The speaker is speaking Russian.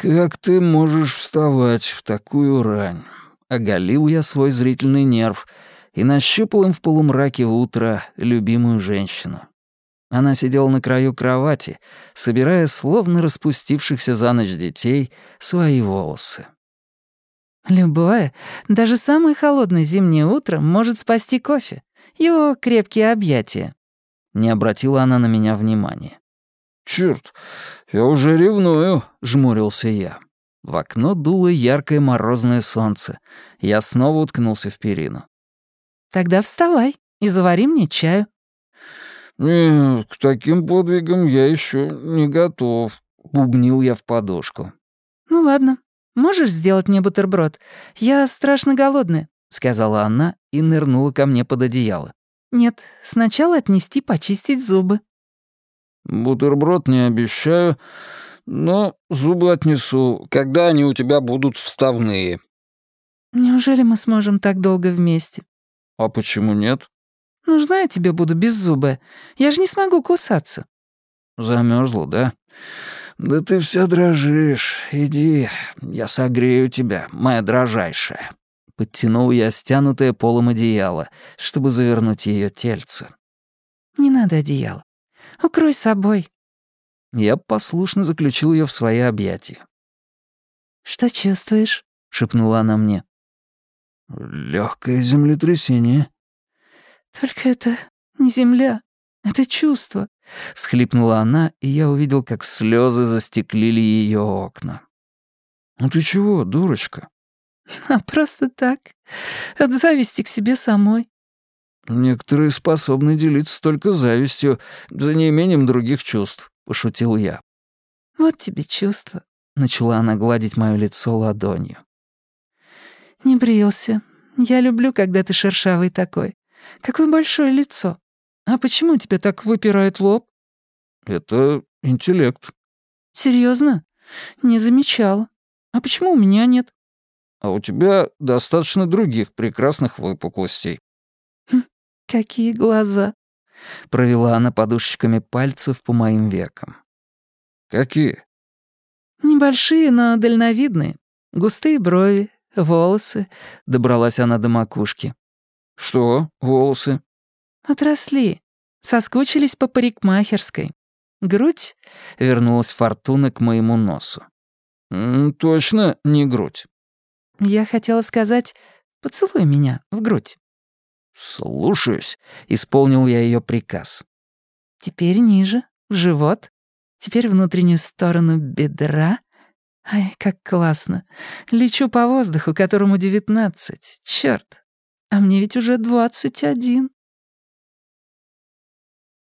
«Как ты можешь вставать в такую рань?» Оголил я свой зрительный нерв и нащупал им в полумраке утра любимую женщину. Она сидела на краю кровати, собирая, словно распустившихся за ночь детей, свои волосы. «Любое, даже самое холодное зимнее утро может спасти кофе. Его крепкие объятия». Не обратила она на меня внимания. «Чёрт, я уже ревную», — жмурился я. В окно дуло яркое морозное солнце. Я снова уткнулся в перину. «Тогда вставай и завари мне чаю». «Нет, к таким подвигам я еще не готов», — бубнил я в подушку. «Ну ладно, можешь сделать мне бутерброд? Я страшно голодная», — сказала она и нырнула ко мне под одеяло. «Нет, сначала отнести почистить зубы». «Бутерброд не обещаю, но зубы отнесу, когда они у тебя будут вставные». «Неужели мы сможем так долго вместе?» «А почему нет?» «Нужна я тебе буду без зуба. Я же не смогу кусаться». Замерзла, да? Да ты вся дрожишь. Иди, я согрею тебя, моя дрожайшая». Подтянул я стянутое полом одеяло, чтобы завернуть ее тельце. «Не надо одеяло. Укрой собой». Я послушно заключил ее в свои объятия. «Что чувствуешь?» — шепнула она мне. Легкое землетрясение». «Только это не земля, это чувство», — всхлипнула она, и я увидел, как слезы застеклили ее окна. «Ну ты чего, дурочка?» «А просто так, от зависти к себе самой». «Некоторые способны делиться только завистью, за неимением других чувств», — пошутил я. «Вот тебе чувство», — начала она гладить моё лицо ладонью. «Не брился. Я люблю, когда ты шершавый такой. Какое большое лицо. А почему у тебя так выпирает лоб?» «Это интеллект». Серьезно? Не замечала. А почему у меня нет?» «А у тебя достаточно других прекрасных выпуклостей». Какие глаза!» — провела она подушечками пальцев по моим векам. «Какие?» «Небольшие, но дальновидные. Густые брови, волосы», — добралась она до макушки. «Что, волосы?» «Отросли. Соскучились по парикмахерской. Грудь?» — вернулась Фортуна к моему носу. «Точно не грудь». «Я хотела сказать, поцелуй меня в грудь». «Слушаюсь», — исполнил я ее приказ. «Теперь ниже, в живот. Теперь внутреннюю сторону бедра. Ай, как классно. Лечу по воздуху, которому девятнадцать. Чёрт. А мне ведь уже двадцать один».